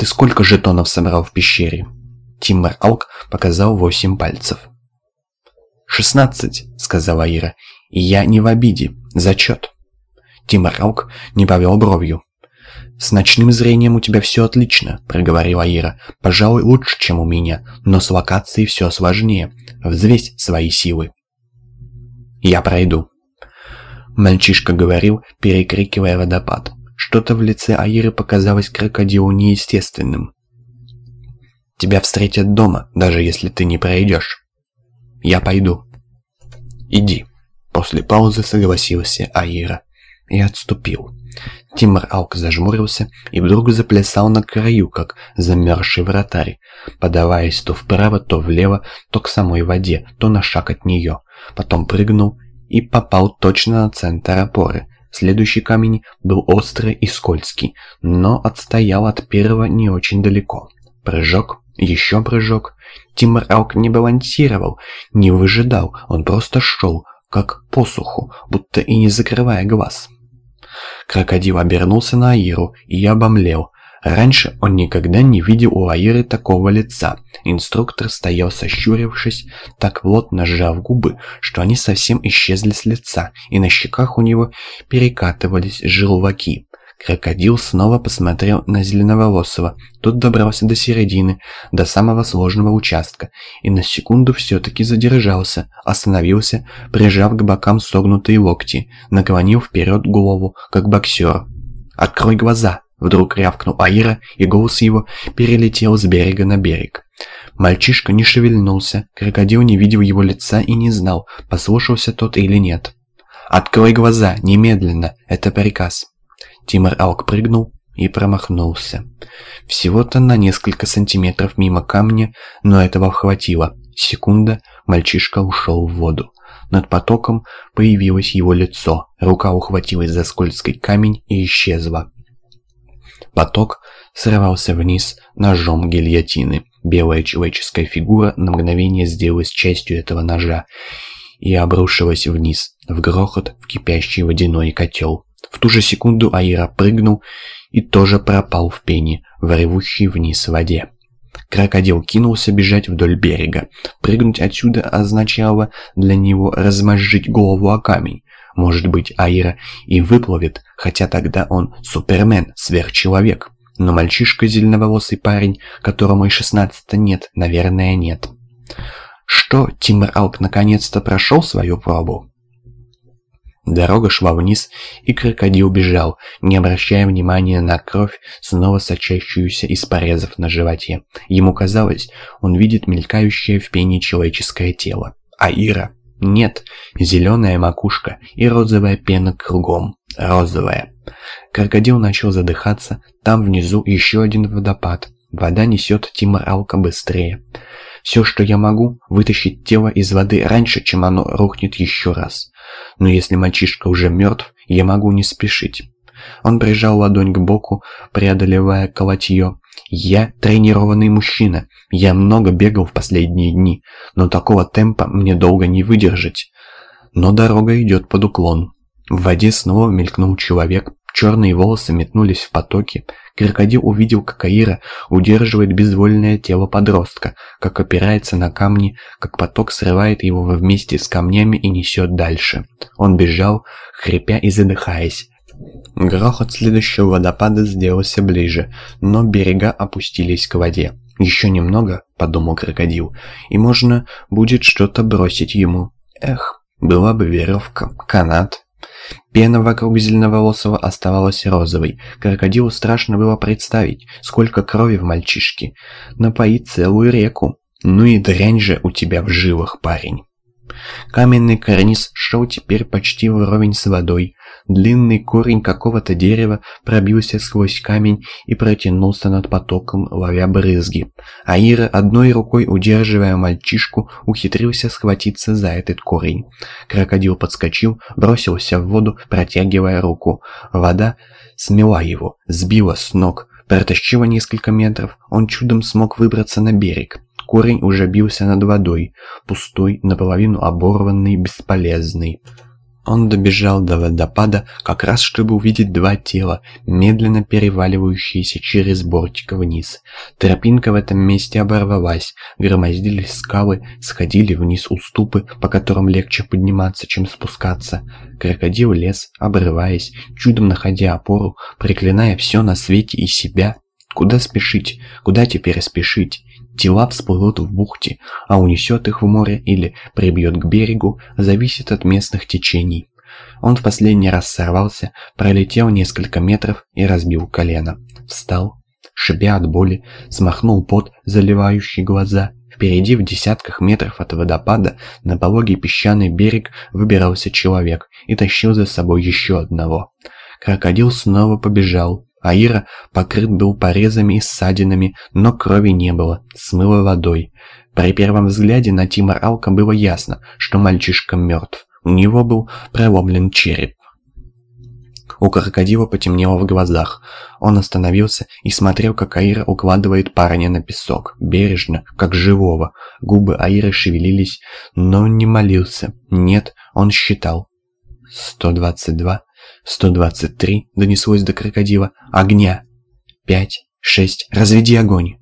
Ты сколько жетонов собрал в пещере?» Тиммер Алк показал восемь пальцев. «Шестнадцать», — сказала Ира. «И я не в обиде. Зачет». Тиммер Алк не повел бровью. «С ночным зрением у тебя все отлично», — проговорила Ира. «Пожалуй, лучше, чем у меня, но с локацией все сложнее. Взвесь свои силы». «Я пройду». Мальчишка говорил, перекрикивая водопад. Что-то в лице Аиры показалось крокодилу неестественным. «Тебя встретят дома, даже если ты не пройдешь». «Я пойду». «Иди». После паузы согласился Аира и отступил. Тимур Алк зажмурился и вдруг заплясал на краю, как замерзший вратарь, подаваясь то вправо, то влево, то к самой воде, то на шаг от нее. Потом прыгнул и попал точно на центр опоры. Следующий камень был острый и скользкий, но отстоял от первого не очень далеко. Прыжок, еще прыжок. Тимур Алк не балансировал, не выжидал, он просто шел, как посуху, будто и не закрывая глаз. Крокодил обернулся на Аиру, и обомлел. Раньше он никогда не видел у Аиры такого лица. Инструктор стоял сощурившись, так плотно сжав губы, что они совсем исчезли с лица, и на щеках у него перекатывались желваки. Крокодил снова посмотрел на Зеленоволосого. Тот добрался до середины, до самого сложного участка, и на секунду все-таки задержался, остановился, прижав к бокам согнутые локти, наклонил вперед голову, как боксер. «Открой глаза!» — вдруг рявкнул Аира, и голос его перелетел с берега на берег. Мальчишка не шевельнулся, крокодил не видел его лица и не знал, послушался тот или нет. «Открой глаза, немедленно! Это приказ!» Тимур Алк прыгнул и промахнулся. Всего-то на несколько сантиметров мимо камня, но этого хватило. Секунда, мальчишка ушел в воду. Над потоком появилось его лицо, рука ухватилась за скользкий камень и исчезла. Поток срывался вниз ножом гильотины. Белая человеческая фигура на мгновение сделалась частью этого ножа и обрушилась вниз, в грохот, в кипящий водяной котел. В ту же секунду Аира прыгнул и тоже пропал в пене, в ревущей вниз воде. Крокодил кинулся бежать вдоль берега. Прыгнуть отсюда означало для него размозжить голову о камень. Может быть, Аира и выплывет, хотя тогда он супермен, сверхчеловек. Но мальчишка зеленоволосый парень, которому и шестнадцати нет, наверное, нет. Что, Тимур Алк наконец-то прошел свою пробу? Дорога шла вниз, и крокодил бежал, не обращая внимания на кровь, снова сочащуюся из порезов на животе. Ему казалось, он видит мелькающее в пене человеческое тело. А Ира? Нет, зеленая макушка и розовая пена кругом. Розовая. Крокодил начал задыхаться, там внизу еще один водопад. Вода несет Тимур Алка быстрее. Все, что я могу, вытащить тело из воды раньше, чем оно рухнет еще раз. Но если мальчишка уже мертв, я могу не спешить. Он прижал ладонь к боку, преодолевая колотье. «Я тренированный мужчина. Я много бегал в последние дни, но такого темпа мне долго не выдержать. Но дорога идет под уклон». В воде снова мелькнул человек, черные волосы метнулись в потоки, Крокодил увидел, как Аира удерживает безвольное тело подростка, как опирается на камни, как поток срывает его вместе с камнями и несет дальше. Он бежал, хрипя и задыхаясь. Грохот следующего водопада сделался ближе, но берега опустились к воде. «Еще немного», — подумал крокодил, — «и можно будет что-то бросить ему. Эх, была бы веревка, канат». Пена вокруг зеленоволосого оставалась розовой. Крокодилу страшно было представить, сколько крови в мальчишке. Напоить целую реку. Ну и дрянь же у тебя в жилах, парень. Каменный карниз шел теперь почти вровень с водой. Длинный корень какого-то дерева пробился сквозь камень и протянулся над потоком, ловя брызги. Аира, одной рукой удерживая мальчишку, ухитрился схватиться за этот корень. Крокодил подскочил, бросился в воду, протягивая руку. Вода смела его, сбила с ног. Протащила несколько метров, он чудом смог выбраться на берег. Корень уже бился над водой, пустой, наполовину оборванный, бесполезный. Он добежал до водопада как раз, чтобы увидеть два тела, медленно переваливающиеся через бортик вниз. Тропинка в этом месте оборвалась, громоздились скалы, сходили вниз уступы, по которым легче подниматься, чем спускаться. Крокодил лез, обрываясь, чудом находя опору, проклиная все на свете и себя. Куда спешить? Куда теперь спешить? Тела всплывут в бухте, а унесет их в море или прибьет к берегу, зависит от местных течений. Он в последний раз сорвался, пролетел несколько метров и разбил колено. Встал, шипя от боли, смахнул пот, заливающий глаза. Впереди, в десятках метров от водопада, на пологий песчаный берег выбирался человек и тащил за собой еще одного. Крокодил снова побежал, Аира покрыт был порезами и ссадинами, но крови не было, смыло водой. При первом взгляде на Тимор Алка было ясно, что мальчишка мертв. У него был проломлен череп. У крокодила потемнело в глазах. Он остановился и смотрел, как Аира укладывает парня на песок, бережно, как живого. Губы Аиры шевелились, но не молился. Нет, он считал. «Сто двадцать два, «123!» — донеслось до крокодила. «Огня!» «Пять! Шесть! Разведи огонь!»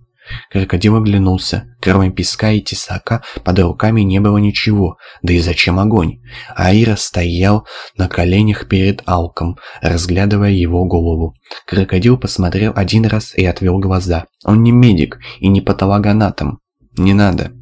Крокодил оглянулся. Кроме песка и тесака под руками не было ничего. Да и зачем огонь? Аира стоял на коленях перед Алком, разглядывая его голову. Крокодил посмотрел один раз и отвел глаза. Он не медик и не патологоанатом. «Не надо»,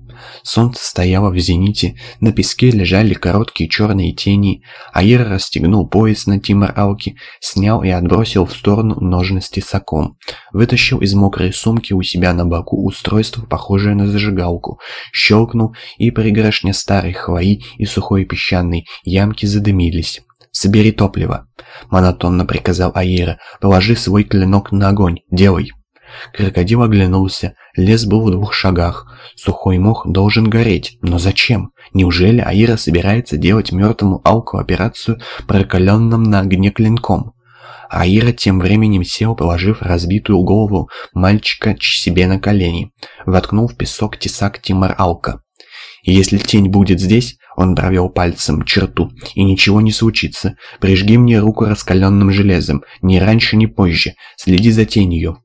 Солнце стояло в зените, на песке лежали короткие черные тени. Аир расстегнул пояс на Тимор Алки, снял и отбросил в сторону ножны с тесаком. Вытащил из мокрой сумки у себя на боку устройство, похожее на зажигалку. Щелкнул, и пригоршня старой хвои и сухой песчаной ямки задымились. «Собери топливо», — монотонно приказал Аира. «Положи свой клинок на огонь. Делай». Крокодил оглянулся. Лес был в двух шагах. Сухой мох должен гореть. Но зачем? Неужели Аира собирается делать мертвому Алку операцию прокаленным на огне клинком? Аира тем временем сел, положив разбитую голову мальчика себе на колени. Воткнул в песок тесак Тимар Алка. «Если тень будет здесь, он провел пальцем черту, и ничего не случится. Прижги мне руку раскаленным железом, ни раньше, ни позже. Следи за тенью.